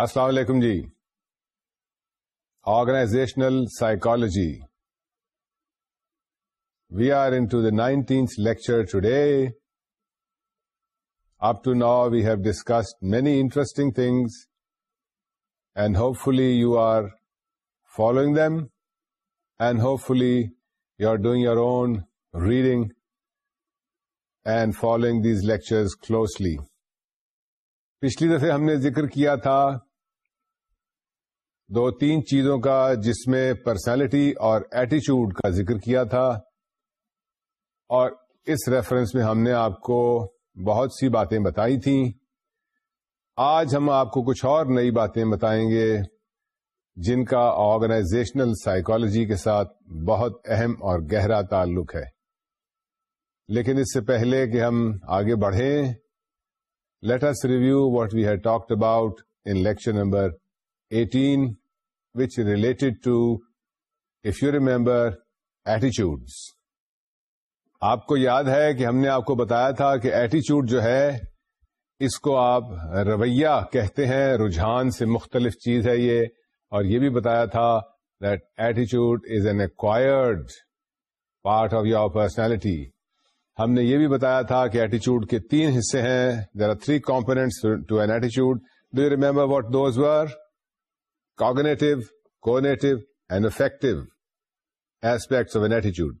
السلام علیکم جی organizational psychology we are into the nineteenth lecture today up to now we have discussed many interesting things and hopefully you are following them and hopefully you are doing your own reading and following these lecture closely پچھلی دفعہ ہم نے ذکر کیا تھا دو تین چیزوں کا جس میں پرسنالٹی اور ایٹیچیوڈ کا ذکر کیا تھا اور اس ریفرنس میں ہم نے آپ کو بہت سی باتیں بتائی تھیں آج ہم آپ کو کچھ اور نئی باتیں بتائیں گے جن کا آرگنائزیشنل سائیکالوجی کے ساتھ بہت اہم اور گہرا تعلق ہے لیکن اس سے پہلے کہ ہم آگے بڑھیں letters review what we had talked about in lecture number which to if you remember attitudes آپ کو یاد ہے کہ ہم نے آپ کو بتایا تھا کہ ایٹیچیوڈ جو ہے اس کو آپ رویہ کہتے ہیں رجحان سے مختلف چیز ہے یہ اور یہ بھی بتایا تھا دیٹ ایٹیچیوڈ is an acquired part of your personality ہم نے یہ بھی بتایا تھا کہ ایٹیچیوڈ کے تین حصے ہیں there are three components to N ایٹیچیوڈ do you remember what those were cognitive کون effective of of N ایٹیچیوڈ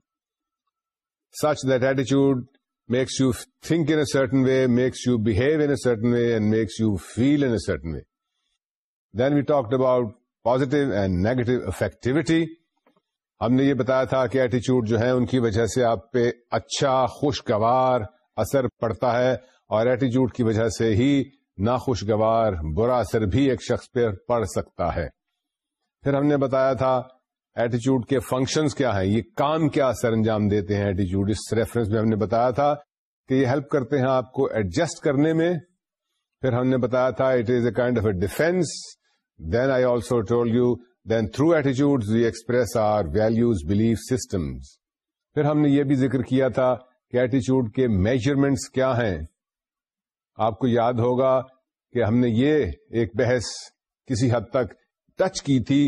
such that ایٹیچیوڈ makes you think a a certain way makes you behave in certain way and makes you feel in a certain way then we talked about positive and negative effectivity ہم نے یہ بتایا تھا کہ ایٹیچیوڈ جو ہے ان کی وجہ سے آپ پہ اچھا خوشگوار اثر پڑتا ہے اور ایٹیچیوڈ کی وجہ سے ہی ناخوشگوار برا اثر بھی ایک شخص پہ پڑ سکتا ہے پھر ہم نے بتایا تھا ایٹیچیوڈ کے فنکشنز کیا ہیں یہ کام کیا اثر انجام دیتے ہیں ایٹیچیوڈ اس ریفرنس میں ہم نے بتایا تھا کہ یہ ہیلپ کرتے ہیں آپ کو ایڈجسٹ کرنے میں پھر ہم نے بتایا تھا it is a kind of a defence then I also told you then through ایٹیچیوڈ we express our values belief systems پھر ہم نے یہ بھی ذکر کیا تھا کہ ایٹیچیوڈ کے میجرمنٹس کیا ہیں آپ کو یاد ہوگا کہ ہم نے یہ ایک بحث کسی حد تک ٹچ کی تھی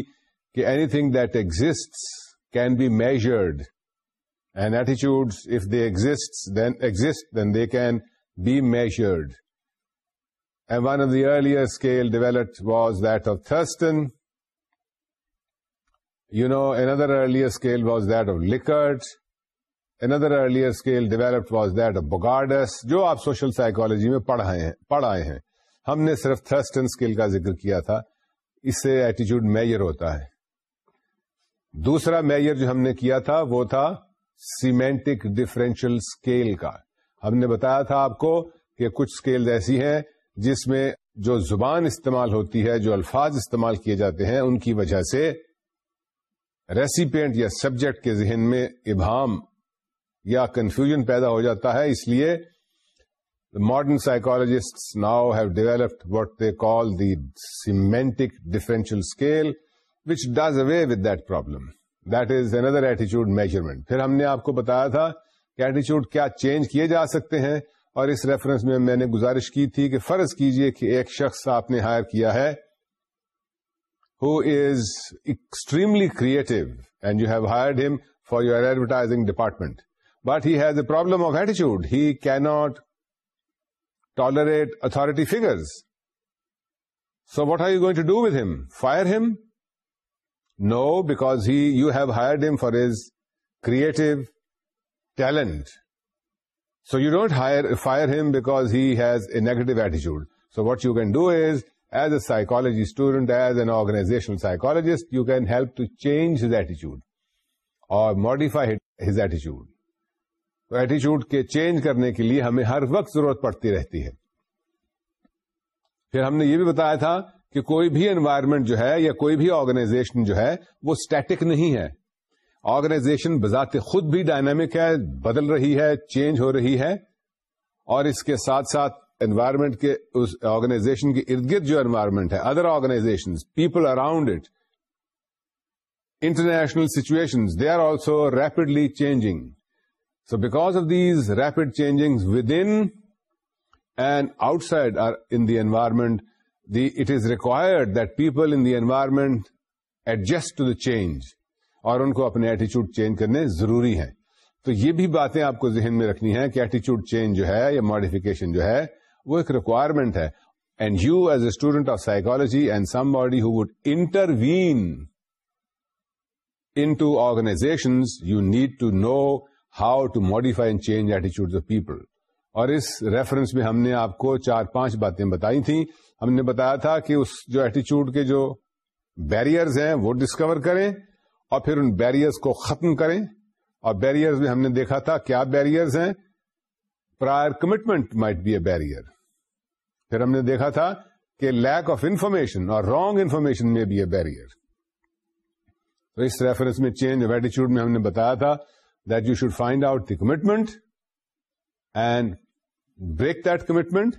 کہ anything that exist can be measured and ایٹیچیوڈ if they exist then exist then they can be measured and one of the earlier scale develop was that of Thurstone you know another earlier scale was that of Likert another earlier scale developed that of Bogardus جو آپ social psychology میں پڑھ آئے ہیں ہم نے صرف اینڈ اسکیل کا ذکر کیا تھا اس سے ایٹیچیوڈ میئر ہوتا ہے دوسرا میئر جو ہم نے کیا تھا وہ تھا سیمینٹک ڈفرینشیل اسکیل کا ہم نے بتایا تھا آپ کو کہ کچھ اسکیل ایسی ہیں جس میں جو زبان استعمال ہوتی ہے جو الفاظ استعمال کیے جاتے ہیں ان کی وجہ سے ریسیپینٹ یا سبجیکٹ کے ذہن میں ابہام یا کنفیوژن پیدا ہو جاتا ہے اس لیے modern psychologist now have developed what they call the semantic differential scale which does away with that problem that is in the ایٹیچیوڈ میجرمنٹ پھر ہم نے آپ کو بتایا تھا کہ ایٹیچیوڈ کیا چینج کیے جا سکتے ہیں اور اس ریفرنس میں میں نے گزارش کی تھی کہ فرض کیجئے کہ ایک شخص آپ نے ہائر کیا ہے creative and you have hired him for your advertising department but he has a problem of attitude. He cannot tolerate authority figures. So what are you going to do with him? Fire him? No, because you have hired him for his creative talent. So you don't fire him because he has a negative attitude. So what you can do is, as a psychology student, as an organizational psychologist, you can help to change his attitude or modify his attitude. تو ایٹیچیوڈ کے change کرنے کے لیے ہمیں ہر وقت ضرورت پڑتی رہتی ہے پھر ہم نے یہ بھی بتایا تھا کہ کوئی بھی انوائرمنٹ جو ہے یا کوئی بھی آرگنائزیشن جو ہے وہ اسٹیٹک نہیں ہے آرگنائزیشن بذات خود بھی ڈائنامک ہے بدل رہی ہے چینج ہو رہی ہے اور اس کے ساتھ ساتھ انوائرمنٹ کے اس آرگنائزیشن کے ارد گرد جو انوائرمنٹ ہے other organization people around it international situation they are also rapidly changing so because of these rapid change with and outside or the environment the it is required that people in the E environment adjust to the change اور ان کو اپنے ایٹیچیوڈ change کرنے ضروری ہیں تو یہ بھی باتیں آپ کو ذہن میں رکھنی ہے کہ ایٹیچیوڈ چینج جو ہے یا ماڈیفکیشن جو ہے وہ ایک ریکوائرمنٹ ہے and you as a student of psychology and somebody who would intervene into organizations you need to know how to modify and change ایٹیچیوڈ آف پیپل اور اس ریفرنس میں ہم نے آپ کو چار پانچ باتیں بتائی تھیں ہم نے بتایا تھا کہ اس جو ایٹیچیوڈ کے جو بیریئرز ہیں وہ ڈسکور کریں اور پھر ان بیریئرز کو ختم کریں اور بیریئرز میں ہم نے دیکھا تھا کیا بیریئرز ہیں prior commitment might be a barrier پھر ہم نے دیکھا تھا کہ لیک آف انفارمیشن اور رانگ انفارمیشن میں بی اے بیریئر تو اس ریفرنس میں چینج آف ایٹیچیوڈ میں ہم نے بتایا تھا that you should find out the commitment and break that commitment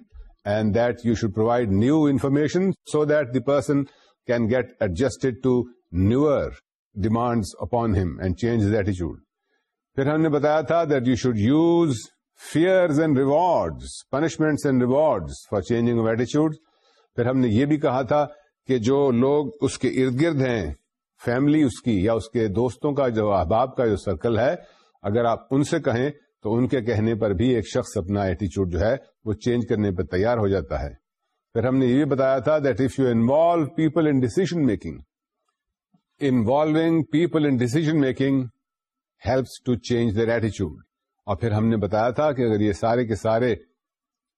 and that you should provide new information so that the person can get adjusted to near demand upon him and change ایٹیچیوڈ پھر ہم نے بتایا تھا that you should use fears and rewards punishments and rewards for change ایٹیچیوڈ پھر ہم نے یہ بھی کہا تھا کہ جو لوگ اس کے ارد گرد ہیں فیملی اس کی یا اس کے دوستوں کا جو احباب کا جو سرکل ہے اگر آپ ان سے کہیں تو ان کے کہنے پر بھی ایک شخص اپنا ایٹیچیوڈ جو ہے وہ چینج کرنے پر تیار ہو جاتا ہے پھر ہم نے یہ بھی بتایا تھا that if you involve people in decision making involving people in decision making helps to change their ایٹیچیوڈ اور پھر ہم نے بتایا تھا کہ اگر یہ سارے کے سارے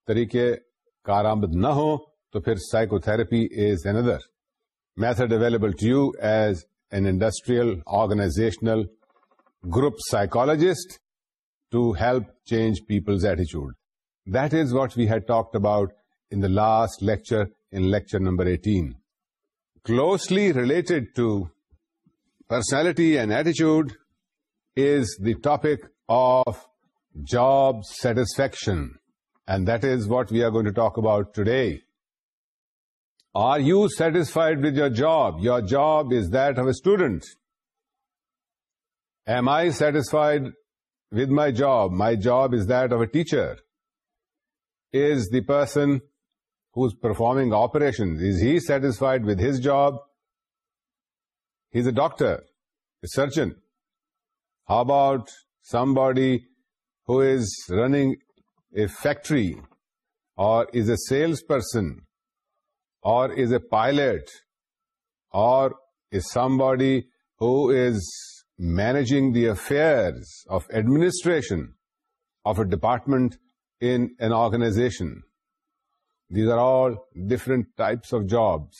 طریقے کارآمد نہ ہو تو پھر psychotherapy is another method available to you as an industrial organizational group psychologist to help change people's attitude. That is what we had talked about in the last lecture, in lecture number 18. Closely related to personality and attitude is the topic of job satisfaction. And that is what we are going to talk about today. Are you satisfied with your job? Your job is that of a student. Am I satisfied with my job? My job is that of a teacher. Is the person who's performing operations, is he satisfied with his job? He's a doctor, a surgeon. How about somebody who is running a factory or is a salesperson or is a pilot, or is somebody who is managing the affairs of administration of a department in an organization. These are all different types of jobs.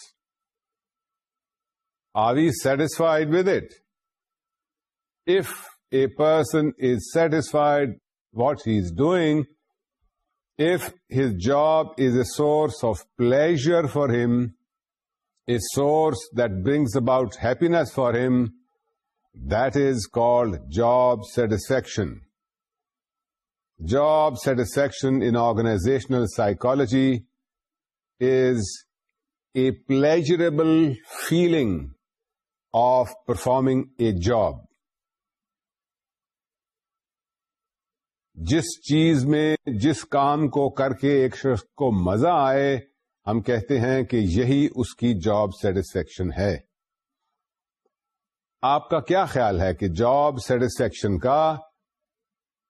Are we satisfied with it? If a person is satisfied what he is doing, if his job is a source of pleasure for him, a source that brings about happiness for him, that is called job satisfaction. Job satisfaction in organizational psychology is a pleasurable feeling of performing a job. جس چیز میں جس کام کو کر کے ایک شخص کو مزہ آئے ہم کہتے ہیں کہ یہی اس کی جاب سیٹسفیکشن ہے آپ کا کیا خیال ہے کہ جاب سیٹسفیکشن کا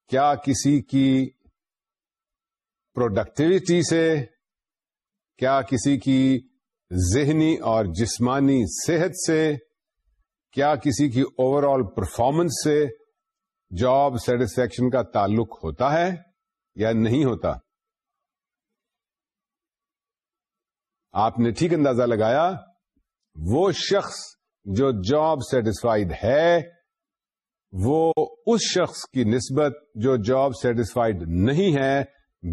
کیا کسی کی پروڈکٹیوٹی سے کیا کسی کی ذہنی اور جسمانی صحت سے کیا کسی کی اوور آل پرفارمنس سے جاب سیٹسفیکشن کا تعلق ہوتا ہے یا نہیں ہوتا آپ نے ٹھیک اندازہ لگایا وہ شخص جو جاب سیٹسفائیڈ ہے وہ اس شخص کی نسبت جو جاب سیٹسفائیڈ نہیں ہے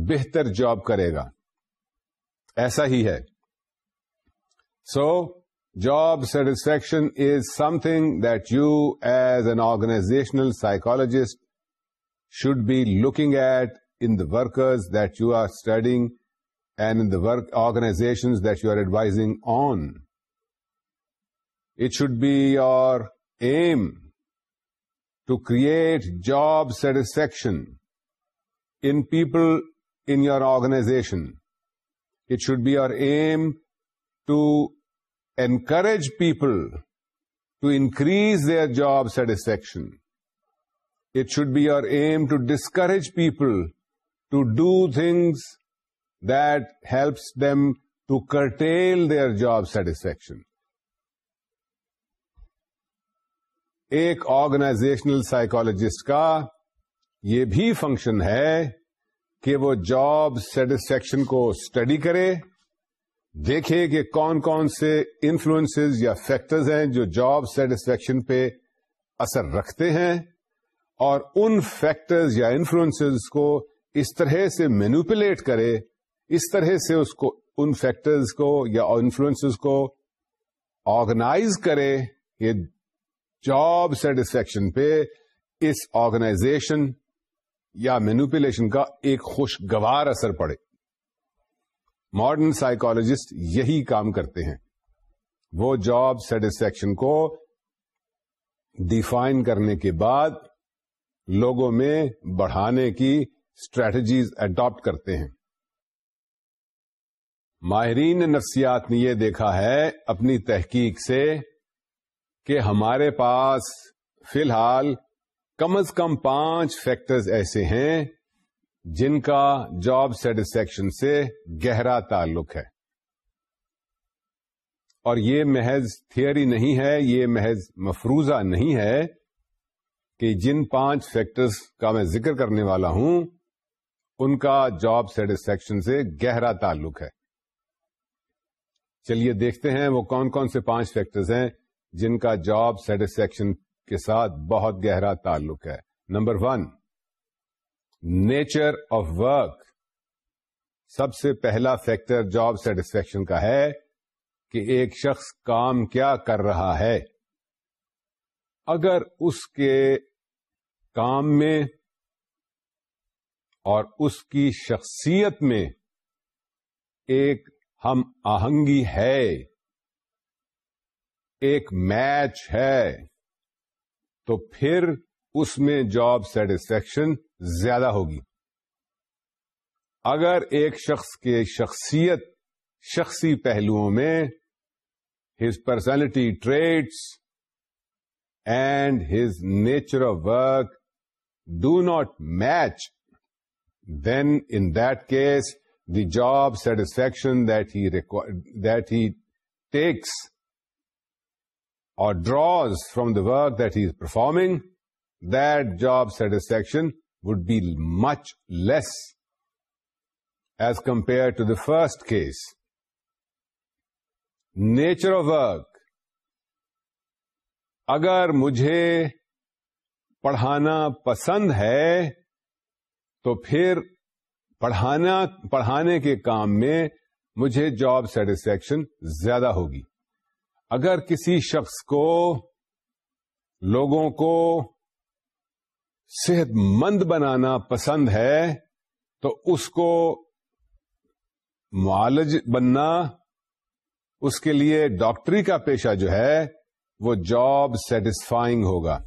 بہتر جاب کرے گا ایسا ہی ہے so so, Job satisfaction is something that you as an organizational psychologist should be looking at in the workers that you are studying and in the work organizations that you are advising on. It should be your aim to create job satisfaction in people in your organization. It should be your aim to encourage people to increase their job satisfaction. It should be your aim to discourage people to do things that helps them to curtail their job satisfaction. ایک organizational psychologist کا یہ بھی function ہے کہ وہ job satisfaction کو study کرے دیکھے کہ کون کون سے انفلوئنس یا فیکٹرز ہیں جو جاب سیٹسفیکشن پہ اثر رکھتے ہیں اور ان فیکٹرز یا انفلوئنس کو اس طرح سے مینوپولیٹ کرے اس طرح سے اس کو ان فیکٹرز کو یا انفلوئنس کو آرگنائز کرے یہ جاب سیٹسفیکشن پہ اس آرگنائزیشن یا مینوپولیشن کا ایک خوشگوار اثر پڑے ماڈرن سائیکولوجسٹ یہی کام کرتے ہیں وہ جاب سیٹسفیکشن کو ڈیفائن کرنے کے بعد لوگوں میں بڑھانے کی اسٹریٹجیز اڈاپٹ کرتے ہیں ماہرین نفسیات نے یہ دیکھا ہے اپنی تحقیق سے کہ ہمارے پاس فی الحال کم از کم پانچ فیکٹرز ایسے ہیں جن کا جاب سیٹسفیکشن سے گہرا تعلق ہے اور یہ محض تھیئری نہیں ہے یہ محض مفروضہ نہیں ہے کہ جن پانچ فیکٹرز کا میں ذکر کرنے والا ہوں ان کا جاب سیٹسفیکشن سے گہرا تعلق ہے چلیے دیکھتے ہیں وہ کون کون سے پانچ فیکٹرز ہیں جن کا جاب سیٹسفیکشن کے ساتھ بہت گہرا تعلق ہے number one nature of work سب سے پہلا فیکٹر جاب سیٹسفیکشن کا ہے کہ ایک شخص کام کیا کر رہا ہے اگر اس کے کام میں اور اس کی شخصیت میں ایک ہم آہنگی ہے ایک میچ ہے تو پھر اس میں جاب سیٹسفیکشن زیادہ ہوگی اگر ایک شخص کے شخصیت شخصی پہلوؤں میں his personality traits and his nature of work do not match then in that case the job satisfaction that he that he takes or draws from the work that he is performing that job satisfaction would be much less as compare to the first case nature of work اگر مجھے پڑھانا پسند ہے تو پھر پڑھانا پڑھانے کے کام میں مجھے جاب سیٹسفیکشن زیادہ ہوگی اگر کسی شخص کو لوگوں کو صحت مند بنانا پسند ہے تو اس کو معالج بننا اس کے لیے ڈاکٹری کا پیشہ جو ہے وہ جاب سیٹسفائنگ ہوگا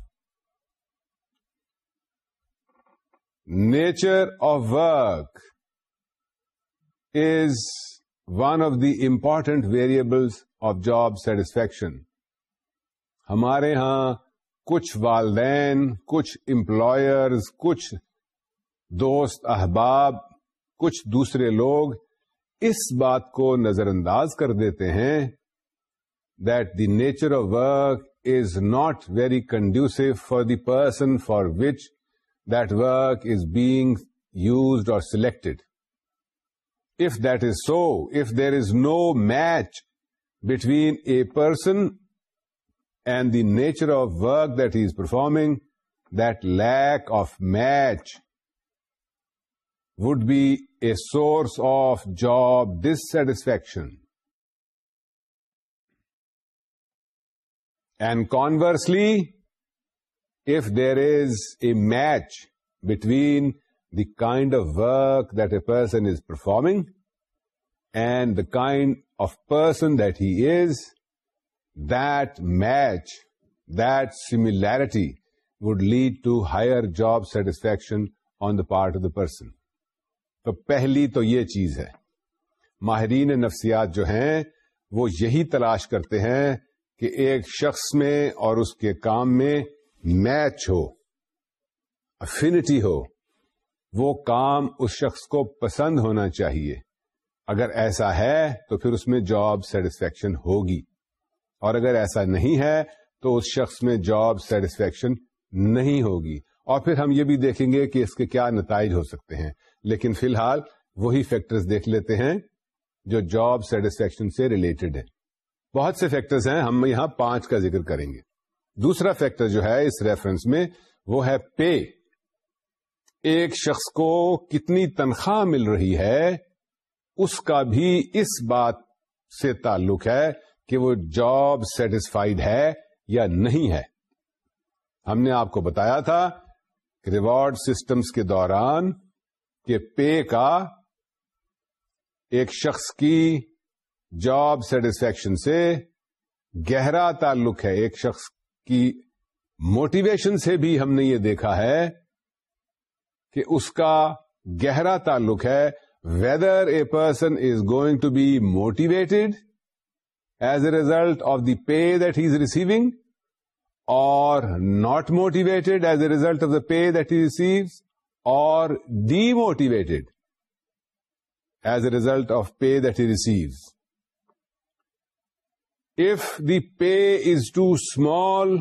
nature of work is one of the important variables of job satisfaction ہمارے ہاں کچھ والدین کچھ امپلائرز کچھ دوست احباب کچھ دوسرے لوگ اس بات کو نظر انداز کر دیتے ہیں that the nature of work is not very conducive for the person for which that work is being used or selected if that is so if there is no match between a person and the nature of work that he is performing, that lack of match would be a source of job dissatisfaction. And conversely, if there is a match between the kind of work that a person is performing and the kind of person that he is, it would lead ٹوائر job satisfaction on the part of the person تو پہلی تو یہ چیز ہے ماہرین نفسیات جو ہیں وہ یہی تلاش کرتے ہیں کہ ایک شخص میں اور اس کے کام میں میچ ہو افینٹی ہو وہ کام اس شخص کو پسند ہونا چاہیے اگر ایسا ہے تو پھر اس میں جاب سیٹسفیکشن ہوگی اور اگر ایسا نہیں ہے تو اس شخص میں جاب سیٹسفیکشن نہیں ہوگی اور پھر ہم یہ بھی دیکھیں گے کہ اس کے کیا نتائج ہو سکتے ہیں لیکن فی الحال وہی فیکٹر دیکھ لیتے ہیں جو جاب سیٹسفیکشن سے ریلیٹڈ ہے بہت سے فیکٹرز ہیں ہم یہاں پانچ کا ذکر کریں گے دوسرا فیکٹر جو ہے اس ریفرنس میں وہ ہے پے ایک شخص کو کتنی تنخواہ مل رہی ہے اس کا بھی اس بات سے تعلق ہے کہ وہ جاب سیٹسفائڈ ہے یا نہیں ہے ہم نے آپ کو بتایا تھا کہ ریوارڈ سسٹمز کے دوران کہ پے کا ایک شخص کی جاب سیٹسفیکشن سے گہرا تعلق ہے ایک شخص کی موٹیویشن سے بھی ہم نے یہ دیکھا ہے کہ اس کا گہرا تعلق ہے whether a person is going to be motivated as a result of the pay that he is receiving or not motivated as a result of the pay that he receives or demotivated as a result of pay that he receives if the pay is too small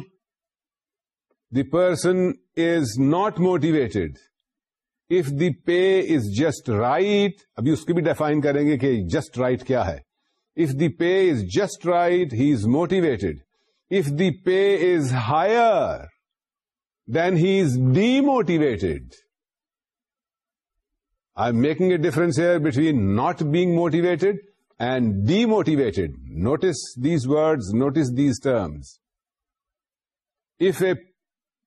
the person is not motivated if the pay is just right ابھی اس کی بھی define کریں گے کہ just right right کیا ہے If the pay is just right, he is motivated. If the pay is higher, then he is demotivated. I'm making a difference here between not being motivated and demotivated. Notice these words, notice these terms. If a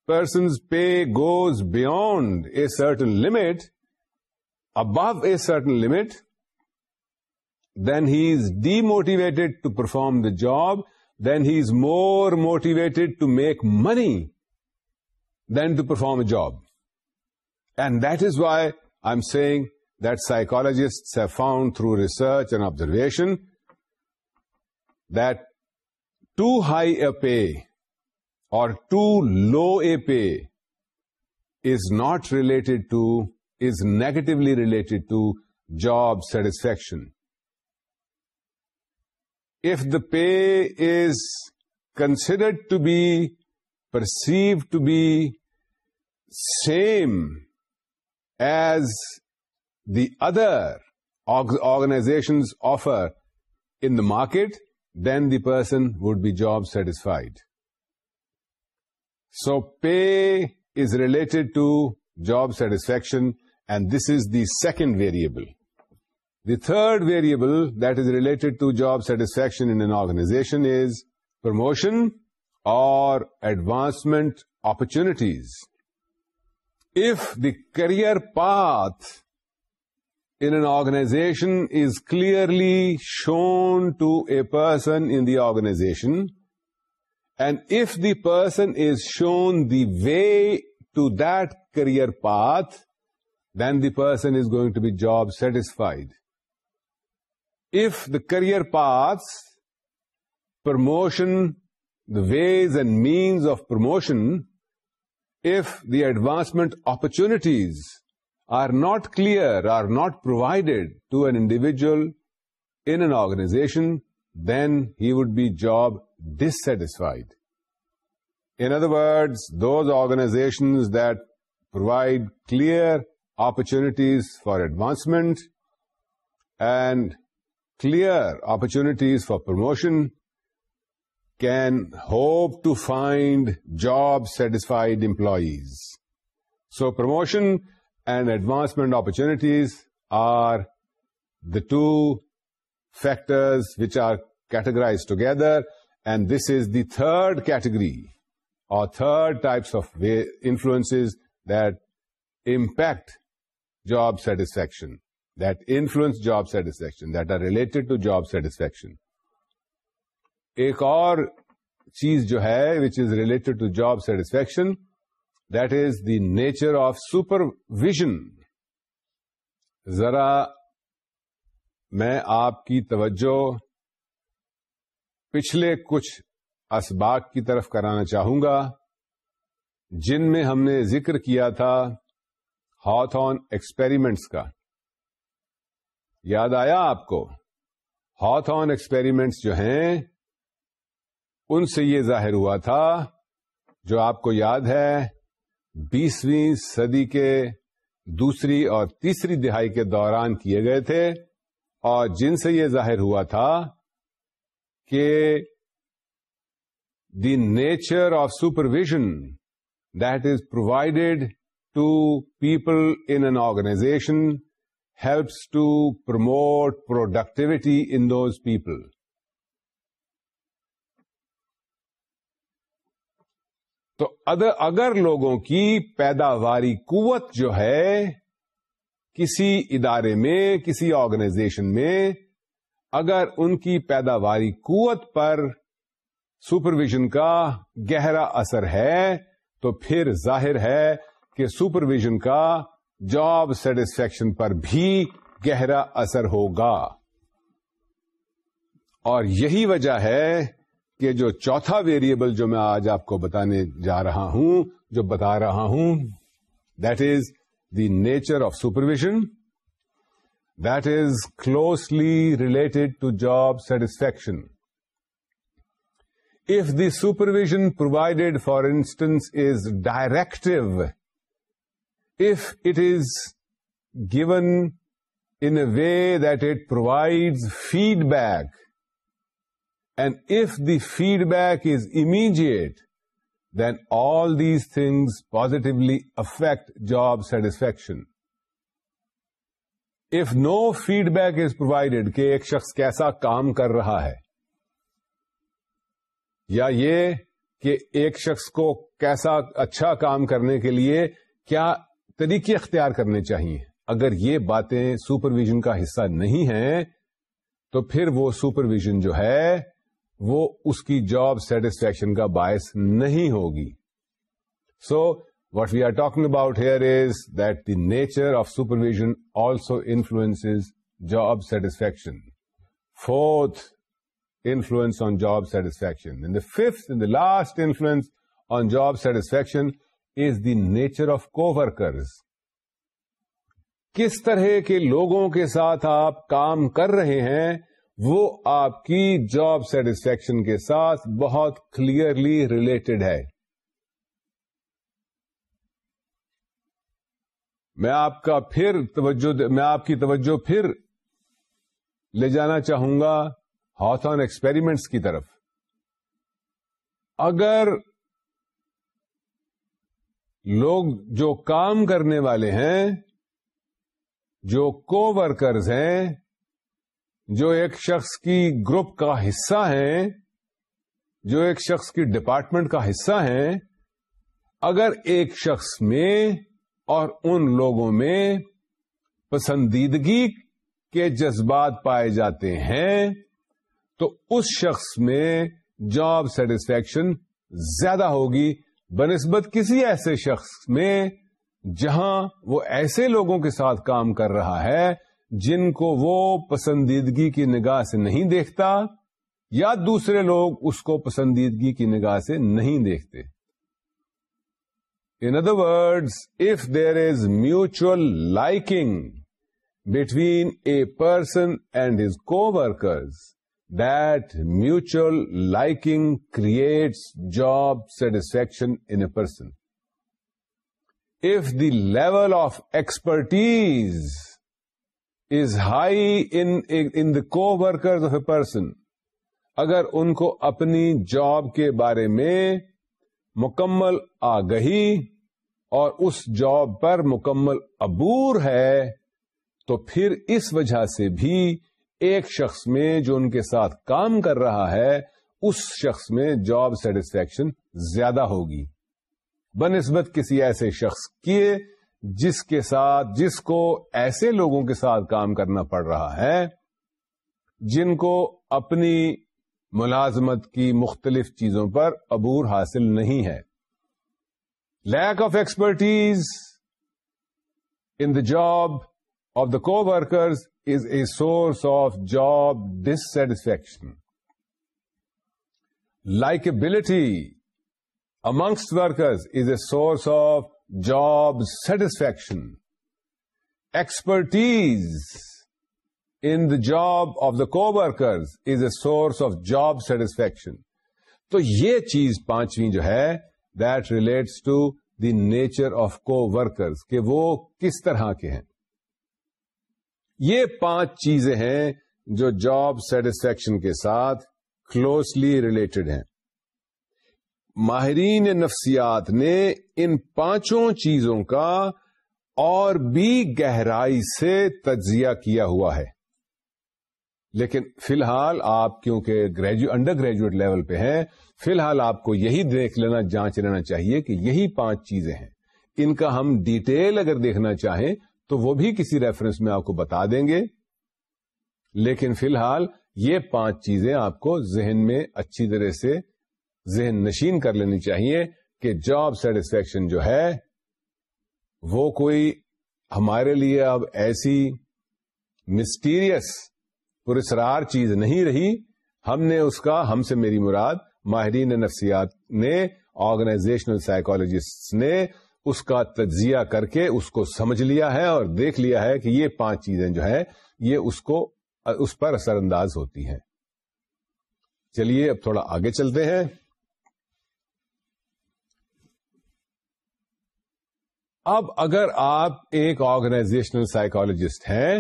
person's pay goes beyond a certain limit, above a certain limit, then he is demotivated to perform the job, then he is more motivated to make money than to perform a job. And that is why I'm saying that psychologists have found through research and observation that too high a pay or too low a pay is not related to, is negatively related to job satisfaction if the pay is considered to be, perceived to be same as the other organizations offer in the market, then the person would be job satisfied. So pay is related to job satisfaction, and this is the second variable. The third variable that is related to job satisfaction in an organization is promotion or advancement opportunities. If the career path in an organization is clearly shown to a person in the organization, and if the person is shown the way to that career path, then the person is going to be job satisfied if the career paths, promotion, the ways and means of promotion, if the advancement opportunities are not clear, are not provided to an individual in an organization, then he would be job dissatisfied. In other words, those organizations that provide clear opportunities for advancement and clear opportunities for promotion, can hope to find job-satisfied employees. So promotion and advancement opportunities are the two factors which are categorized together, and this is the third category or third types of influences that impact job satisfaction. that influence job satisfaction, that are related to job satisfaction. Ek aur cheez jo hai, which is related to job satisfaction, that is the nature of supervision. Zara میں آپ کی توجہ پچھلے کچھ اسباق کی طرف کرانا چاہوں گا جن میں ہم نے ذکر کیا تھا ہاتھ آن ایکسپیریمنٹس کا یاد آیا آپ کو ہاتھ آن ایکسپیریمنٹس جو ہیں ان سے یہ ظاہر ہوا تھا جو آپ کو یاد ہے بیسویں صدی کے دوسری اور تیسری دہائی کے دوران کیے گئے تھے اور جن سے یہ ظاہر ہوا تھا کہ the nature of supervision that is provided to people in an organization helps to promote productivity in those people تو اگر لوگوں کی پیداواری قوت جو ہے کسی ادارے میں کسی آرگنائزیشن میں اگر ان کی پیداواری قوت پر سپرویژن کا گہرا اثر ہے تو پھر ظاہر ہے کہ سپرویژن کا جاب سیٹسفیکشن پر بھی گہرا اثر ہوگا اور یہی وجہ ہے کہ جو چوتھا ویریبل جو میں آج آپ کو بتانے جا رہا ہوں جو بتا رہا ہوں that is the nature of supervision that is closely related to job satisfaction if the supervision provided for instance is directive if it is given in a way that it provides feedback and if the feedback is immediate then all these things positively affect job satisfaction if no feedback is provided کہ ایک شخص کیسا کام کر رہا ہے یا یہ کہ ایک شخص کو کیسا اچھا کام کرنے کے لیے کیا طریقے اختیار کرنے چاہیے اگر یہ باتیں سپرویژن کا حصہ نہیں ہیں تو پھر وہ سپرویژن جو ہے وہ اس کی جاب سیٹسفیکشن کا باعث نہیں ہوگی so what we are talking about here is that the nature of supervision also influence job satisfaction fourth influence on job satisfaction fifth the last influence on job satisfaction is the nature of coworkers کس طرح کے لوگوں کے ساتھ آپ کام کر رہے ہیں وہ آپ کی جاب سیٹسفیکشن کے ساتھ بہت کلیئرلی ریلیٹڈ ہے میں آپ کا پھر توجہ میں آپ کی توجہ پھر لے جانا چاہوں گا ہاتھ آن ایکسپیریمنٹس کی طرف اگر لوگ جو کام کرنے والے ہیں جو کو ورکرز ہیں جو ایک شخص کی گروپ کا حصہ ہیں جو ایک شخص کی ڈپارٹمنٹ کا حصہ ہیں اگر ایک شخص میں اور ان لوگوں میں پسندیدگی کے جذبات پائے جاتے ہیں تو اس شخص میں جاب سیٹسفیکشن زیادہ ہوگی بنسبت کسی ایسے شخص میں جہاں وہ ایسے لوگوں کے ساتھ کام کر رہا ہے جن کو وہ پسندیدگی کی نگاہ سے نہیں دیکھتا یا دوسرے لوگ اس کو پسندیدگی کی نگاہ سے نہیں دیکھتے in other words if there is mutual liking between a person and his coworkers that mutual liking creates job satisfaction in a person. If the level of expertise is high in, in the co-workers of a person, اگر ان کو اپنی job کے بارے میں مکمل آگہی اور اس job پر مکمل عبور ہے تو پھر اس وجہ سے بھی ایک شخص میں جو ان کے ساتھ کام کر رہا ہے اس شخص میں جاب سیٹسفیکشن زیادہ ہوگی بنسبت کسی ایسے شخص کیے جس کے ساتھ جس کو ایسے لوگوں کے ساتھ کام کرنا پڑ رہا ہے جن کو اپنی ملازمت کی مختلف چیزوں پر عبور حاصل نہیں ہے lack of expertise in the job of the is is a source of job dissatisfaction likability amongst workers is a source of job satisfaction expertise in the job of the workers is a source of job satisfaction تو یہ چیز پانچویں جو ہے that relates to the nature of coworkers کہ وہ کس طرح کے ہیں یہ پانچ چیزیں ہیں جو جاب سیٹسفیکشن کے ساتھ کلوزلی ریلیٹڈ ہیں ماہرین نفسیات نے ان پانچوں چیزوں کا اور بھی گہرائی سے تجزیہ کیا ہوا ہے لیکن فی الحال آپ کیونکہ گریجو انڈر گریجویٹ لیول پہ ہیں فی الحال آپ کو یہی دیکھ لینا جانچ لینا چاہیے کہ یہی پانچ چیزیں ہیں ان کا ہم ڈیٹیل اگر دیکھنا چاہیں تو وہ بھی کسی ریفرنس میں آپ کو بتا دیں گے لیکن فی الحال یہ پانچ چیزیں آپ کو ذہن میں اچھی طرح سے ذہن نشین کر لینی چاہیے کہ جاب سیٹسفیکشن جو ہے وہ کوئی ہمارے لیے اب ایسی مسٹیریس پرسرار چیز نہیں رہی ہم نے اس کا ہم سے میری مراد ماہرین نفسیات نے آرگنائزیشنل سائیکولوجسٹ نے اس کا تجزیہ کر کے اس کو سمجھ لیا ہے اور دیکھ لیا ہے کہ یہ پانچ چیزیں جو ہیں یہ اس کو اس پر اثر انداز ہوتی ہیں چلیے اب تھوڑا آگے چلتے ہیں اب اگر آپ ایک آرگنائزیشنل سائیکالوجسٹ ہیں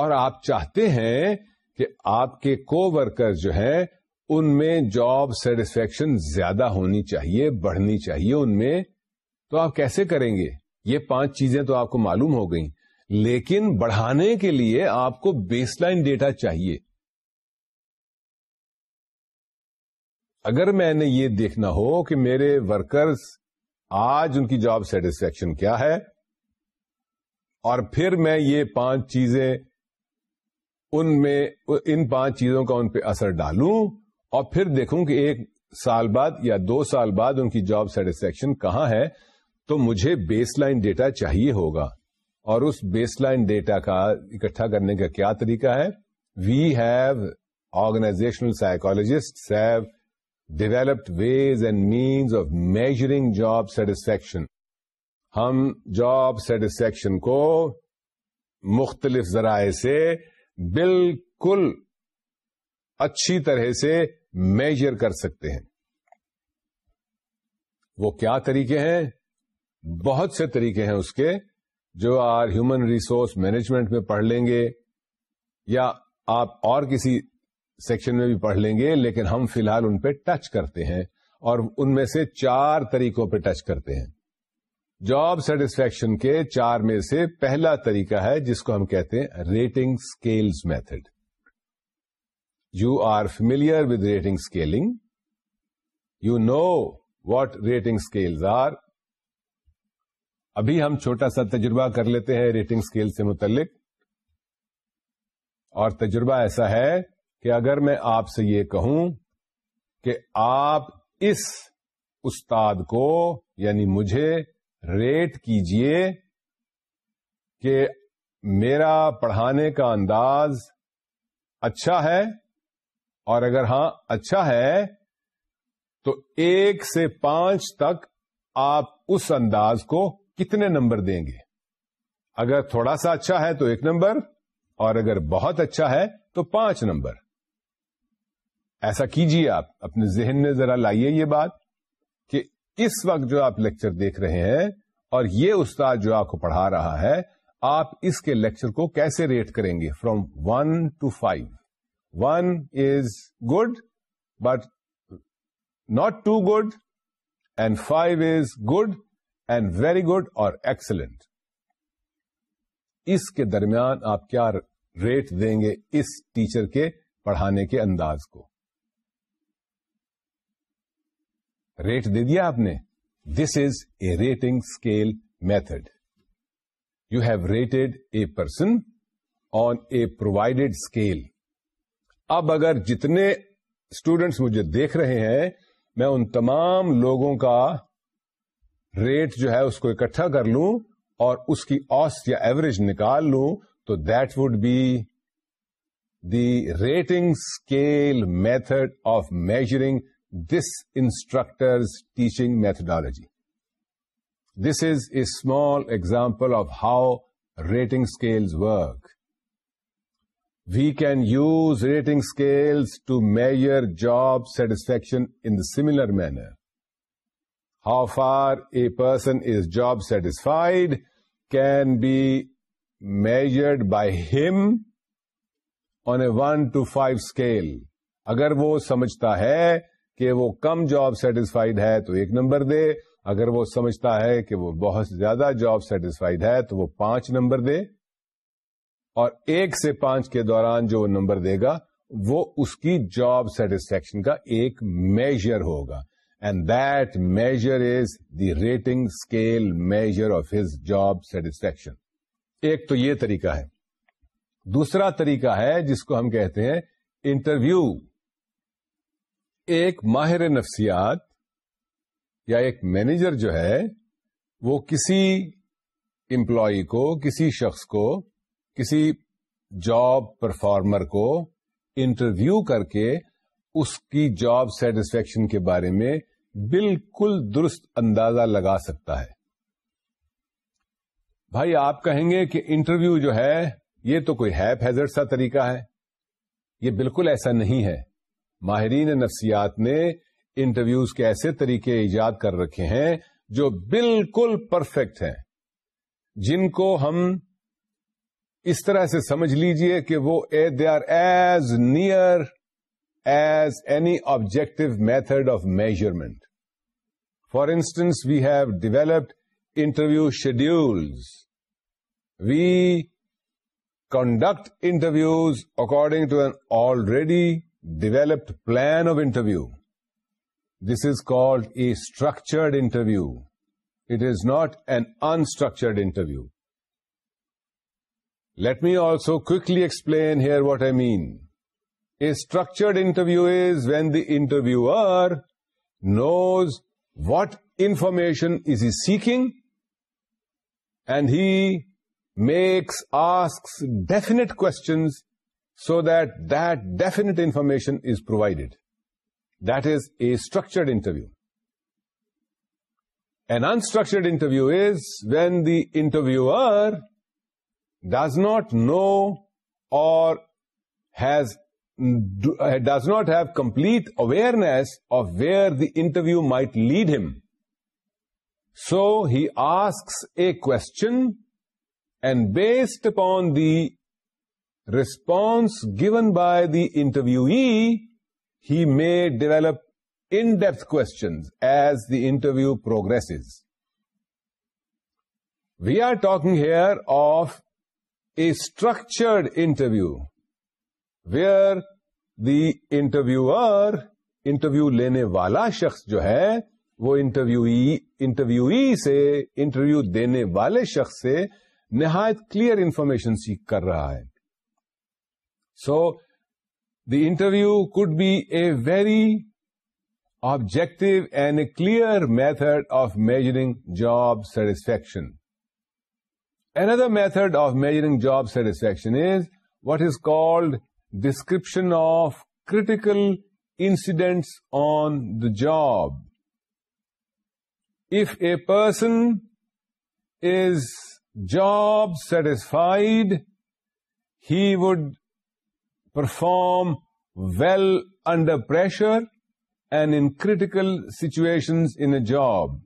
اور آپ چاہتے ہیں کہ آپ کے کو ورکر جو ہیں ان میں جاب سیٹسفیکشن زیادہ ہونی چاہیے بڑھنی چاہیے ان میں تو آپ کیسے کریں گے یہ پانچ چیزیں تو آپ کو معلوم ہو گئیں لیکن بڑھانے کے لیے آپ کو بیس لائن ڈیٹا چاہیے اگر میں نے یہ دیکھنا ہو کہ میرے ورکرز آج ان کی جاب سیٹسفیکشن کیا ہے اور پھر میں یہ پانچ چیزیں ان میں ان پانچ چیزوں کا ان پہ اثر ڈالوں اور پھر دیکھوں کہ ایک سال بعد یا دو سال بعد ان کی جاب سیٹسفیکشن کہاں ہے تو مجھے بیس لائن ڈیٹا چاہیے ہوگا اور اس بیس لائن ڈیٹا کا اکٹھا کرنے کا کیا طریقہ ہے we have organizational psychologists have developed ways and means of measuring job satisfaction ہم جاب سیٹسفیکشن کو مختلف ذرائع سے بالکل اچھی طرح سے میجر کر سکتے ہیں وہ کیا طریقے ہیں بہت سے طریقے ہیں اس کے جو ہیومن ریسورس مینجمنٹ میں پڑھ لیں گے یا آپ اور کسی سیکشن میں بھی پڑھ لیں گے لیکن ہم فی الحال ان پہ ٹچ کرتے ہیں اور ان میں سے چار طریقوں پہ ٹچ کرتے ہیں جاب سیٹسفیکشن کے چار میں سے پہلا طریقہ ہے جس کو ہم کہتے ہیں rating scales method you are familiar with rating scaling you know what rating scales are ابھی ہم چھوٹا سا تجربہ کر لیتے ہیں ریٹنگ اسکیل سے متعلق اور تجربہ ایسا ہے کہ اگر میں آپ سے یہ کہوں کہ آپ اس استاد کو یعنی مجھے ریٹ کیجئے کہ میرا پڑھانے کا انداز اچھا ہے اور اگر ہاں اچھا ہے تو ایک سے پانچ تک آپ اس انداز کو کتنے نمبر دیں گے اگر تھوڑا سا اچھا ہے تو ایک نمبر اور اگر بہت اچھا ہے تو پانچ نمبر ایسا کیجیے آپ اپنے ذہن میں ذرا لائیے یہ بات کہ اس وقت جو آپ لیکچر دیکھ رہے ہیں اور یہ استاد جو آپ کو پڑھا رہا ہے آپ اس کے لیکچر کو کیسے ریٹ کریں گے from one to five one is good but not too good and five is good very good or excellent اس کے درمیان آپ کیا ریٹ دیں گے اس ٹیچر کے پڑھانے کے انداز کو ریٹ دے دیا آپ نے this is a rating scale method you have rated a person on a provided scale اب اگر جتنے اسٹوڈینٹس مجھے دیکھ رہے ہیں میں ان تمام لوگوں کا ریٹ جو ہے اس کو اکٹھا کر لوں اور اس کی آسٹ یا ایوریج نکال لوں تو that would be the rating scale method of measuring this instructors teaching methodology this is a small example of how rating scales work we can use rating scales to measure job satisfaction in similar manner however a person is job satisfied can be measured by ہم on a one to five scale اگر وہ سمجھتا ہے کہ وہ کم job satisfied ہے تو ایک نمبر دے اگر وہ سمجھتا ہے کہ وہ بہت زیادہ جاب سیٹسفائڈ ہے تو وہ پانچ نمبر دے اور ایک سے پانچ کے دوران جو وہ نمبر دے گا وہ اس کی جاب سیٹسفیکشن کا ایک میجر ہوگا and that measure is the rating scale measure of his job satisfaction ایک تو یہ طریقہ ہے دوسرا طریقہ ہے جس کو ہم کہتے ہیں انٹرویو ایک ماہر نفسیات یا ایک مینیجر جو ہے وہ کسی امپلائی کو کسی شخص کو کسی جاب پرفارمر کو انٹرویو کر کے اس کی جاب سیٹسفیکشن کے بارے میں بالکل درست اندازہ لگا سکتا ہے بھائی آپ کہیں گے کہ انٹرویو جو ہے یہ تو کوئی ہیپ پیزر سا طریقہ ہے یہ بالکل ایسا نہیں ہے ماہرین نفسیات نے انٹرویوز کے ایسے طریقے ایجاد کر رکھے ہیں جو بالکل پرفیکٹ ہیں جن کو ہم اس طرح سے سمجھ لیجئے کہ وہ they are as near as any objective method of measurement. For instance, we have developed interview schedules. We conduct interviews according to an already developed plan of interview. This is called a structured interview. It is not an unstructured interview. Let me also quickly explain here what I mean. A structured interview is when the interviewer knows what information is he seeking, and he asks definite questions so that definite information is provided. That is a structured interview. An unstructured interview is when the interviewer does not know or has uh, does not have complete awareness of where the interview might lead him. So he asks a question, and based upon the response given by the interviewee, he may develop in-depth questions as the interview progresses. We are talking here of a structured interview where the interview interview لینے والا شخص جو ہے وہ سے interview دینے والے شخص سے نہایت کلیئر انفارمیشن سیکھ کر رہا ہے so the interview could be a very objective and a clear method of measuring job satisfaction another method of measuring job satisfaction is what is called description of critical incidents on the job. If a person is job satisfied, he would perform well under pressure and in critical situations in a job.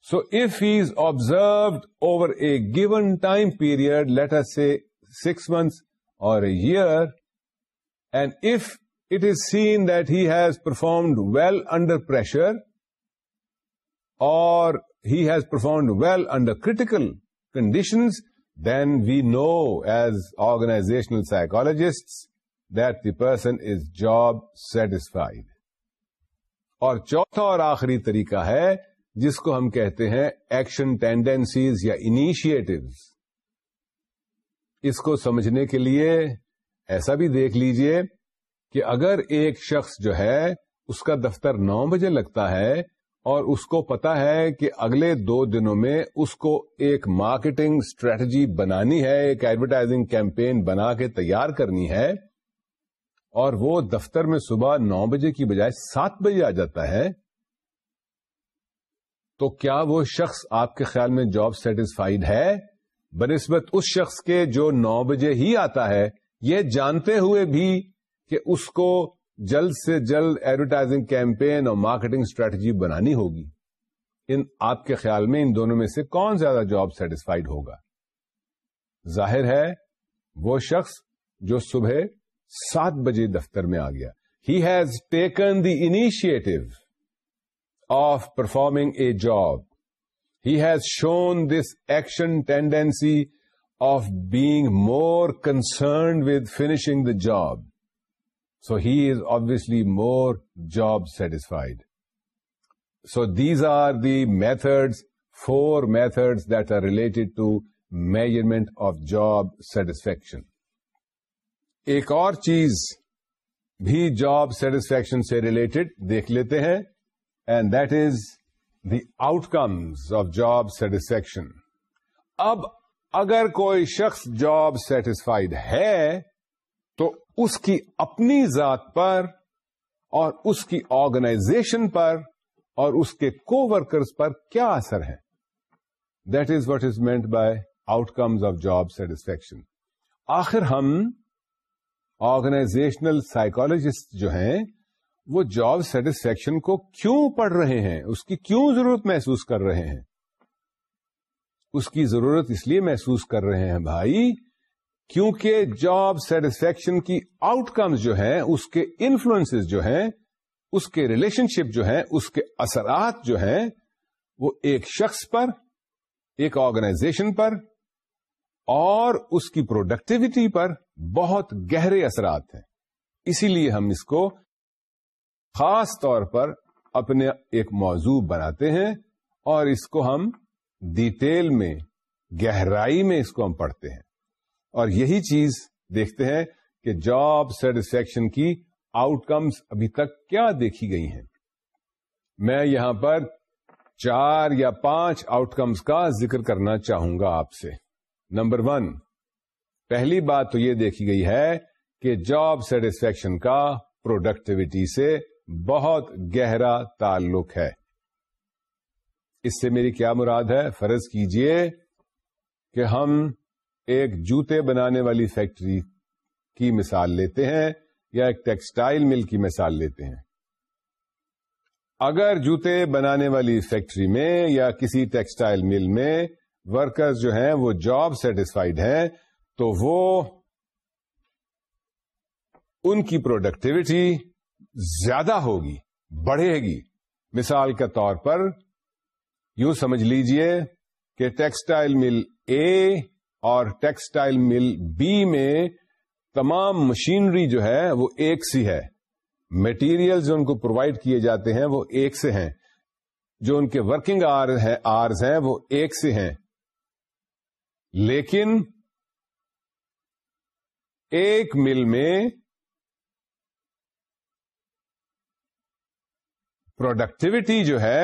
So if he is observed over a given time period, let us say 6 months, a year and if it is seen that has performed well under or اور has performed well under critical conditions then we know as organizational psychologists that the person is job satisfied. اور چوتھا اور آخری طریقہ ہے جس کو ہم کہتے ہیں ایکشن ٹینڈینسیز یا انیشیٹوز اس کو سمجھنے کے لیے ایسا بھی دیکھ لیجئے کہ اگر ایک شخص جو ہے اس کا دفتر نو بجے لگتا ہے اور اس کو پتا ہے کہ اگلے دو دنوں میں اس کو ایک مارکیٹنگ اسٹریٹجی بنانی ہے ایک ایڈورٹائزنگ کیمپین بنا کے تیار کرنی ہے اور وہ دفتر میں صبح نو بجے کی بجائے سات بجے آ جاتا ہے تو کیا وہ شخص آپ کے خیال میں جاب سیٹسفائیڈ ہے بنسبت اس شخص کے جو نو بجے ہی آتا ہے یہ جانتے ہوئے بھی کہ اس کو جلد سے جلد ایڈورٹائزنگ کیمپین اور مارکیٹنگ اسٹریٹجی بنانی ہوگی ان آپ کے خیال میں ان دونوں میں سے کون زیادہ جاب سیٹسفائیڈ ہوگا ظاہر ہے وہ شخص جو صبح سات بجے دفتر میں آ گیا ہی has taken the initiative of performing a job has shown this action tendency of being more concerned with finishing the job so he is obviously more job satisfied so these are the methods four method that are relate to measurement of job satisfaction ایک اور چیز بھی job satisfaction سے related دیکھ لیتے ہیں and that is the outcomes of job satisfaction اب اگر کوئی شخص جاب سیٹسفائیڈ ہے تو اس کی اپنی ذات پر اور اس کی آرگنائزیشن پر اور اس کے کو ورکرز پر کیا اثر ہے that is what is meant by outcomes of job satisfaction آخر ہم آرگنائزیشنل سائیکولوجسٹ جو ہیں وہ جاب سیٹسفیکشن کو کیوں پڑھ رہے ہیں اس کی کیوں ضرورت محسوس کر رہے ہیں اس کی ضرورت اس لیے محسوس کر رہے ہیں بھائی کیونکہ جاب سیٹسفیکشن کی آؤٹ کمز جو ہیں اس کے انفلوئنس جو ہیں اس کے ریلیشن شپ جو ہیں اس کے اثرات جو ہیں وہ ایک شخص پر ایک آرگنائزیشن پر اور اس کی پروڈکٹیوٹی پر بہت گہرے اثرات ہیں اسی لیے ہم اس کو خاص طور پر اپنے ایک موضوع بناتے ہیں اور اس کو ہم ڈیٹیل میں گہرائی میں اس کو ہم پڑھتے ہیں اور یہی چیز دیکھتے ہیں کہ جاب سیٹسفیکشن کی آؤٹ کمس ابھی تک کیا دیکھی گئی ہیں میں یہاں پر چار یا پانچ آؤٹ کمس کا ذکر کرنا چاہوں گا آپ سے نمبر ون پہلی بات تو یہ دیکھی گئی ہے کہ جاب سیٹسفیکشن کا پروڈکٹیوٹی سے بہت گہرا تعلق ہے اس سے میری کیا مراد ہے فرض کیجئے کہ ہم ایک جوتے بنانے والی فیکٹری کی مثال لیتے ہیں یا ایک ٹیکسٹائل مل کی مثال لیتے ہیں اگر جوتے بنانے والی فیکٹری میں یا کسی ٹیکسٹائل مل میں ورکرز جو ہیں وہ جاب سیٹسفائیڈ ہیں تو وہ ان کی پروڈکٹیوٹی زیادہ ہوگی بڑھے گی مثال کے طور پر یوں سمجھ لیجئے کہ ٹیکسٹائل مل اے اور ٹیکسٹائل مل بی میں تمام مشینری جو ہے وہ ایک سی ہے مٹیریل جو ان کو پرووائڈ کیے جاتے ہیں وہ ایک سے ہیں جو ان کے ورکنگ آر آرز ہیں وہ ایک سے ہیں لیکن ایک مل میں پروڈکٹیوٹی جو ہے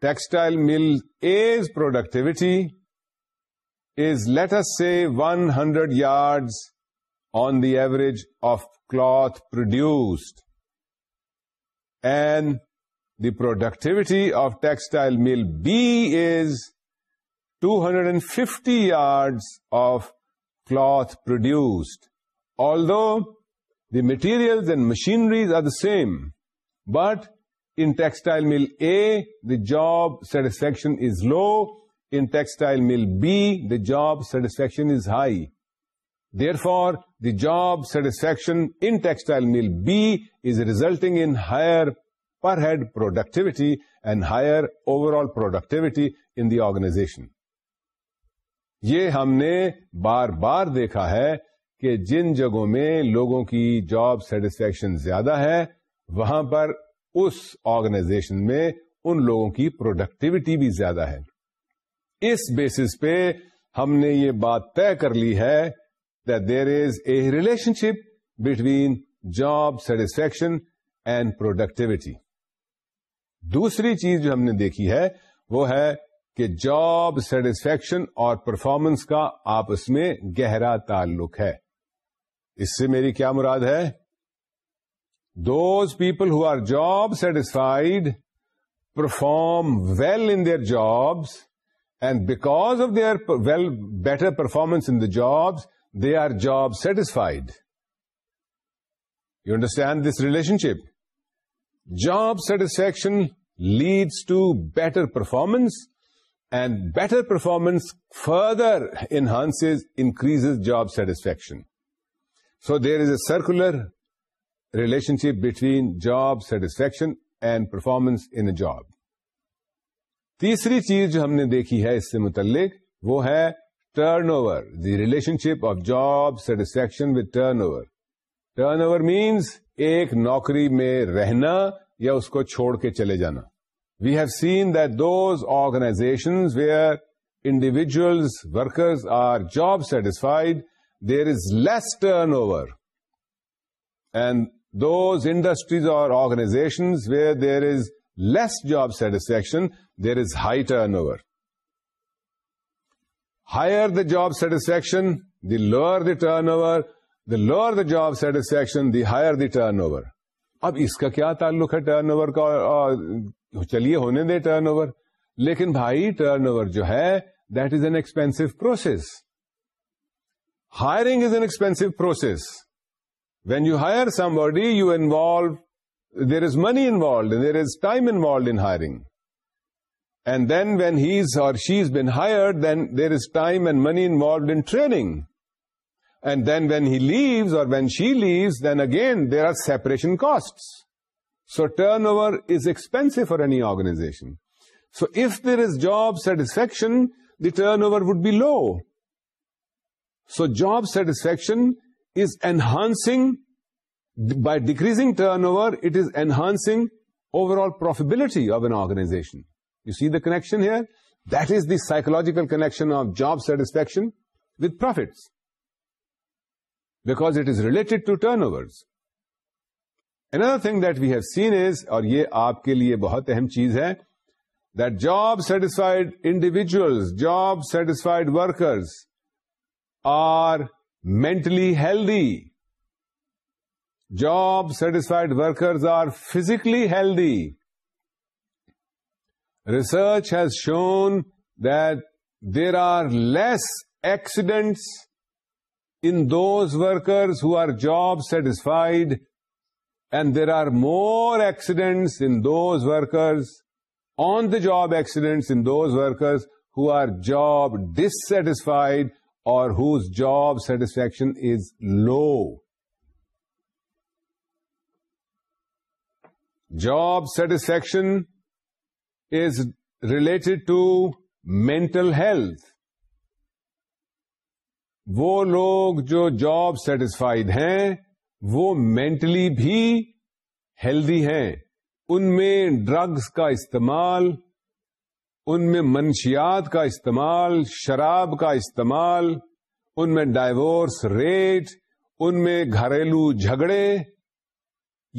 textile mill is productivity is let's say one hundred yards on the average of cloth produced and the productivity of textile mill B is two hundred and fifty yards of cloth produced all do material and machineries are the same but in textile mill A the job satisfaction is low in textile mill B job satisfaction is high therefore the job satisfaction in textile mill B's resulting N higher per head productivity and higher overall productivity in the organization یہ ہم نے بار بار دیکھا ہے کہ جن جگہوں میں لوگوں کی جاب سیٹسفیکشن زیادہ ہے وہاں پر اس آرگنائزیشن میں ان لوگوں کی پروڈکٹیوٹی بھی زیادہ ہے اس بیسس پہ ہم نے یہ بات طے کر لی ہے there is a relationship between job satisfaction and productivity دوسری چیز جو ہم نے دیکھی ہے وہ ہے کہ جاب سیٹسفیکشن اور پرفارمنس کا آپس میں گہرا تعلق ہے اس سے میری کیا مراد ہے those people who are job satisfied perform well in their jobs and because of their well better performance in the jobs they are job satisfied you understand this relationship job satisfaction leads to better performance and better performance further enhance increase job satisfaction so there is a circular relationship between job satisfaction and performance a a job تیسری چیز جو ہم نے دیکھی ہے اس سے متعلق وہ ہے turnover the relationship of job satisfaction with turnover turnover means ایک نوکری میں رہنا یا اس کو چھوڑ کے چلے جانا we have seen those organizations where individuals workers are job satisfied there is less turnover and those industries اور where where there is less job satisfaction there is high turnover higher the job satisfaction the lower the turnover the lower the job satisfaction the higher the turnover اب اس کا کیا تعلق ہے turn over کا چلیے ہونے دے turn over لیکن بھائی ٹرن اوور جو ہے that is an expensive process Hiring is an expensive process. When you hire somebody, there is money involved and there is time involved in hiring. And then when he's or she's been hired, then there is time and money involved in training. And then when he leaves or when she leaves, then again there are separation costs. So turnover is expensive for any organization. So if there is job satisfaction, the turnover would be low. So job satisfaction is enhancing by decreasing turnover it is enhancing overall profitability of an organization you see the connection here that is the psychological connection of job satisfaction with profits because it is related to turnovers another thing that we have seen is اور یہ آپ کے لیے بہت اہم چیز ہے that job satisfied individuals, job satisfied workers are mentally healthy. Job-satisfied workers are physically healthy. Research has shown that there are less accidents in those workers who are job-satisfied, and there are more accidents in those workers, on-the-job accidents in those workers who are job-dissatisfied اور whose job satisfaction is low job satisfaction is related to mental health وہ لوگ جو job satisfied ہیں وہ mentally بھی healthy ہیں ان میں ڈرگس کا استعمال ان میں منشیات کا استعمال شراب کا استعمال ان میں ڈائیورس ریٹ ان میں گھریلو جھگڑے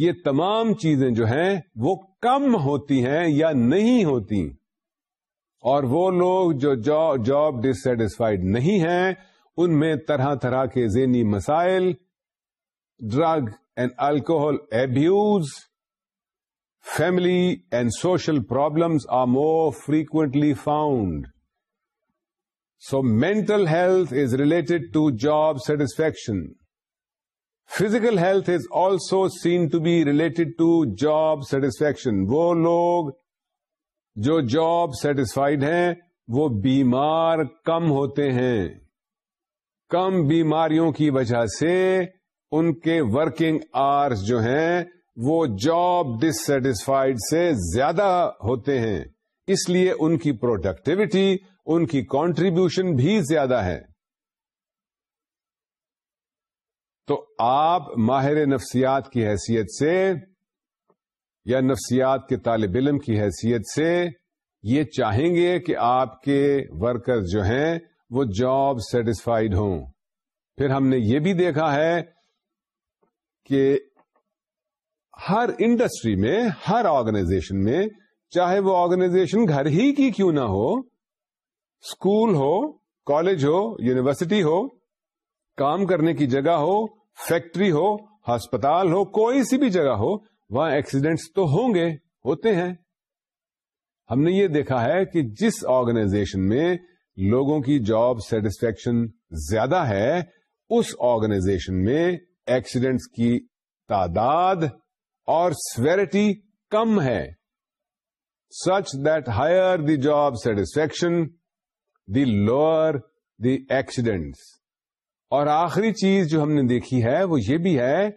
یہ تمام چیزیں جو ہیں وہ کم ہوتی ہیں یا نہیں ہوتی اور وہ لوگ جو جاب ڈسٹسفائڈ نہیں ہیں ان میں طرح طرح کے ذہنی مسائل drug and alcohol abuse family and social problems are more frequently found so mental health is related to job satisfaction physical health is also seen to be related to job satisfaction وہ لوگ جو job satisfied ہیں وہ بیمار کم ہوتے ہیں کم بیماریوں کی وجہ سے ان کے ورکنگ آرس جو ہیں وہ جاب ڈسٹسفائڈ سے زیادہ ہوتے ہیں اس لیے ان کی پروڈکٹیوٹی ان کی کانٹریبیوشن بھی زیادہ ہے تو آپ ماہر نفسیات کی حیثیت سے یا نفسیات کے طالب علم کی حیثیت سے یہ چاہیں گے کہ آپ کے ورکر جو ہیں وہ جاب سیٹسفائیڈ ہوں پھر ہم نے یہ بھی دیکھا ہے کہ ہر انڈسٹری میں ہر آرگنائزیشن میں چاہے وہ آرگنائزیشن گھر ہی کی کیوں نہ ہو اسکول ہو کالج ہو یونیورسٹی ہو کام کرنے کی جگہ ہو فیکٹری ہو ہسپتال ہو کوئی سی بھی جگہ ہو وہاں ایکسیڈینٹس تو ہوں گے ہوتے ہیں ہم نے یہ دیکھا ہے کہ جس آرگنائزیشن میں لوگوں کی جاب سیٹسفیکشن زیادہ ہے اس آرگنائزیشن میں ایکسیڈینٹس کی تعداد اور سویرٹی کم ہے such that higher the job satisfaction the lower the accidents اور آخری چیز جو ہم نے دیکھی ہے وہ یہ بھی ہے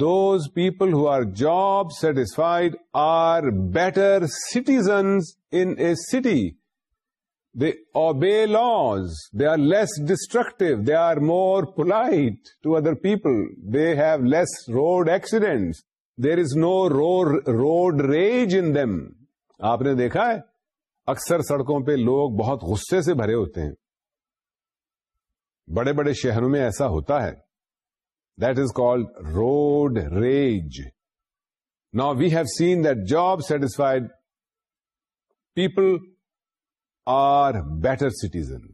those people who are job are are better in in city they obey laws they are less destructive they are more polite to other people they have less road accidents there is no road rage in them آپ نے دیکھا ہے اکثر سڑکوں پہ لوگ بہت غصے سے بھرے ہوتے ہیں بڑے بڑے شہروں میں ایسا ہوتا ہے that is called road rage نا we have seen that job satisfied people are better citizen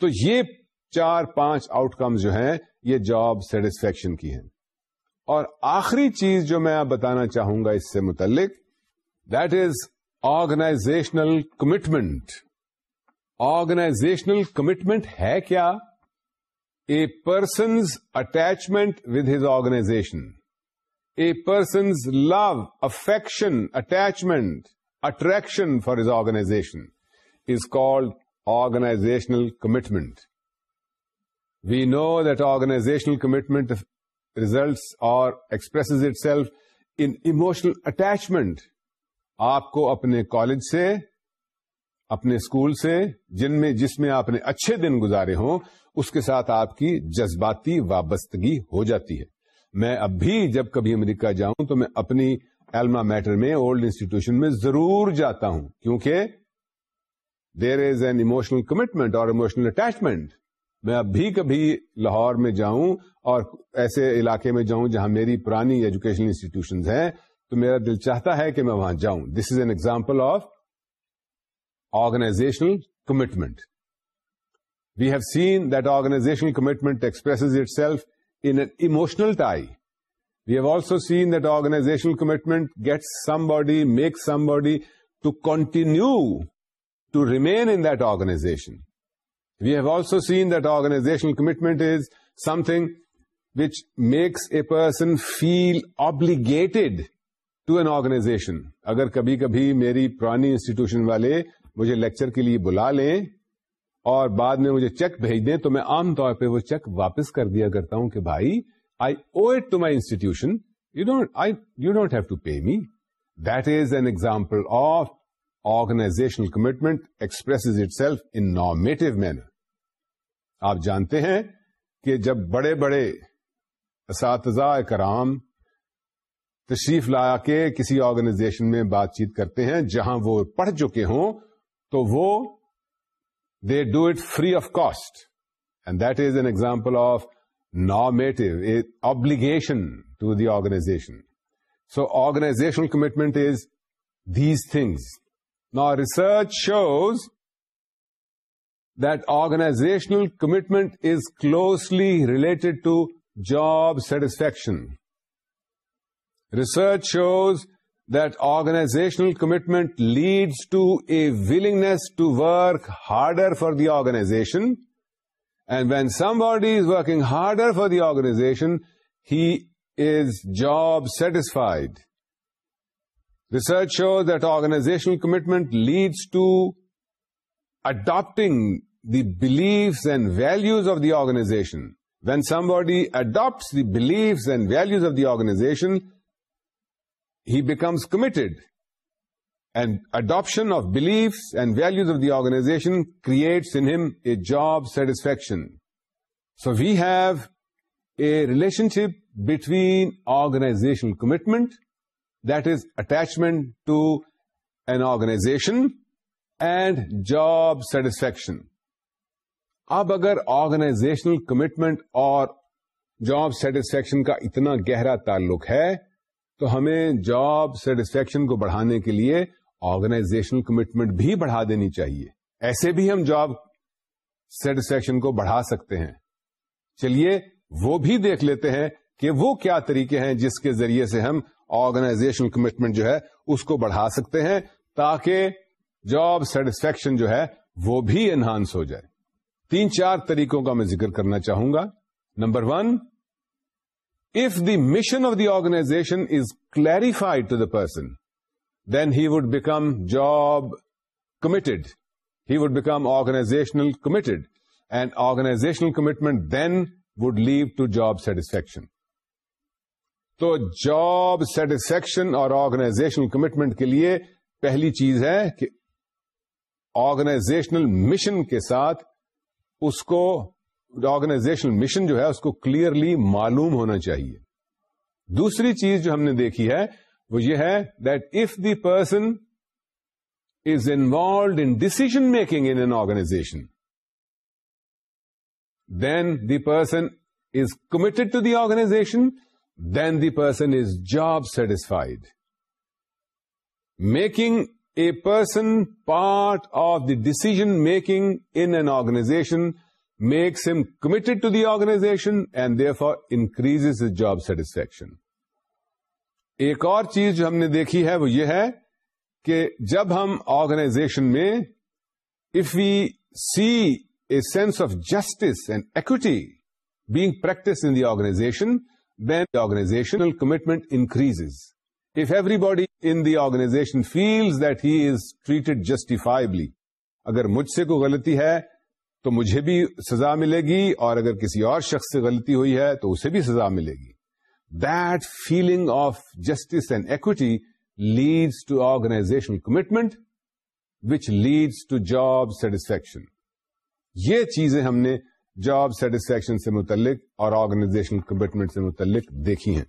تو یہ چار پانچ آؤٹ کم جو ہیں یہ جاب سیٹسفیکشن کی ہیں اور آخری چیز جو میں آپ بتانا چاہوں گا اس سے متعلق that is organisational commitment organisational commitment ہے کیا a person's attachment with his organization a person's love affection attachment attraction for his organization is called organisational commitment we know that organisational commitment results اور expresses itself in attachment attachment آپ کو اپنے college سے اپنے school سے جن میں جس میں آپ نے اچھے دن گزارے ہوں اس کے ساتھ آپ کی جذباتی وابستگی ہو جاتی ہے میں اب بھی جب کبھی امریکہ جاؤں تو میں اپنی ایلما میٹر میں اولڈ انسٹیٹیوشن میں ضرور جاتا ہوں کیونکہ there is an emotional commitment اور اموشنل اٹیچمنٹ میں اب بھی کبھی لاہور میں جاؤں اور ایسے علاقے میں جاؤں جہاں میری پرانی ایجوکیشنل انسٹیٹیوشن ہیں تو میرا دل چاہتا ہے کہ میں وہاں جاؤں this is an example of organisational commitment we have seen that organisational commitment express itself in emotional tie we have also seen that organisational commitment get somebody make somebody to continue to remain in that organization we have also seen organizational commitment commitment is some makes a person feel obligated to an organization. اگر کبھی کبھی میری پرانی institution والے مجھے lecture کے لیے بلا لیں اور بعد میں مجھے چیک بھیج دیں تو میں عام طور پہ وہ چیک واپس کر دیا کرتا ہوں کہ بھائی I owe it to my institution you don't I you don't have to pay me that is an example of organisational commitment express itself in normative manner آپ جانتے ہیں کہ جب بڑے بڑے اساتذہ کرام تشریف لا کے کسی آرگنائزیشن میں بات چیت کرتے ہیں جہاں وہ پڑھ چکے ہوں تو وہ they do it free of cost and that is an example of normative obligation to the organization so organizational commitment is these things نا research shows that organizational commitment is closely related to job satisfaction. Research shows that organizational commitment leads to a willingness to work harder for the organization. And when somebody is working harder for the organization, he is job satisfied. Research shows that organizational commitment leads to adopting the beliefs and values of the organization. When somebody adopts the beliefs and values of the organization, he becomes committed. And adoption of beliefs and values of the organization creates in him a job satisfaction. So we have a relationship between organizational commitment, that is attachment to an organization, and job satisfaction. اب اگر organisational commitment اور job satisfaction کا اتنا گہرا تعلق ہے تو ہمیں جاب سیٹسفیکشن کو بڑھانے کے لیے آرگنائزیشنل کمٹمنٹ بھی بڑھا دینی چاہیے ایسے بھی ہم جاب سیٹسفیکشن کو بڑھا سکتے ہیں چلیے وہ بھی دیکھ لیتے ہیں کہ وہ کیا طریقے ہیں جس کے ذریعے سے ہم آرگنائزیشنل کمٹمنٹ جو ہے اس کو بڑھا سکتے ہیں تاکہ جاب سیٹسفیکشن جو ہے وہ بھی انہانس ہو جائے تین چار طریقوں کا میں ذکر کرنا چاہوں گا number one if the mission of the organization is clarified to the person then he would become job committed he would become organisational committed and organisational commitment then would lead to job satisfaction تو job satisfaction اور organisational commitment کے لیے پہلی چیز ہے کہ organisational mission کے ساتھ اس کو آرگنائزیشن مشن جو ہے اس کو کلیئرلی معلوم ہونا چاہیے دوسری چیز جو ہم نے دیکھی ہے وہ یہ ہے that if the person is involved in decision making in an organization then the person is committed to the organization then the person is job satisfied making a person part of the decision making in an organization makes him committed to the organization and therefore increases his job satisfaction. ایک اور چیز جو ہم نے دیکھی ہے وہ یہ ہے کہ جب ہم آرگنائزیشن میں if you see a sense of justice and equity being practice in the organisation we organisation commitment increase if everybody in the organisation feels that he is treated justifiably اگر مجھ سے کوئی غلطی ہے تو مجھے بھی سزا ملے گی اور اگر کسی اور شخص سے غلطی ہوئی ہے تو اسے بھی سزا ملے گی that feeling of justice and equity leads to organisational commitment which leads to job satisfaction یہ چیزیں ہم نے جاب سیٹسفیکشن سے متعلق اور آرگنائزیشن کمٹمنٹ سے متعلق دیکھی ہیں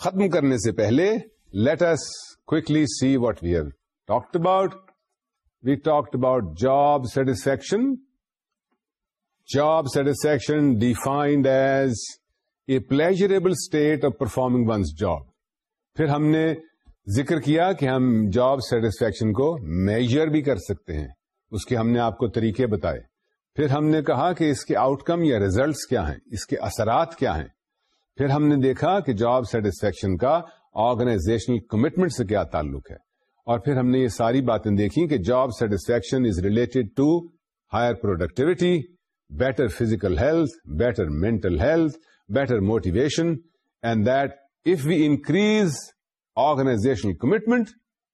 ختم کرنے سے پہلے کلی see what we have talked about we talked about job satisfaction job satisfaction defined as a pleasurable state of performing one's job پھر ہم نے ذکر کیا کہ ہم جاب سیٹسفیکشن کو میجر بھی کر سکتے ہیں اس کے ہم نے آپ کو طریقے بتائے پھر ہم نے کہا کہ اس کے آؤٹ کم یا ریزلٹس کیا ہیں اس کے اثرات کیا ہیں پھر ہم نے دیکھا کہ جاب سیٹسفیکشن کا آرگنائزیشنل کمٹمنٹ سے کیا تعلق ہے اور پھر ہم نے یہ ساری باتیں دیکھی کہ job satisfaction is related to higher productivity better physical health better mental health better motivation and that if we increase organisational commitment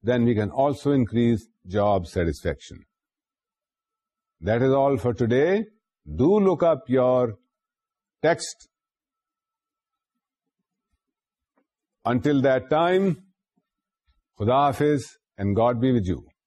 then we can also increase job satisfaction that is all for today do look up your text until دائم خدا آفیز and God be وو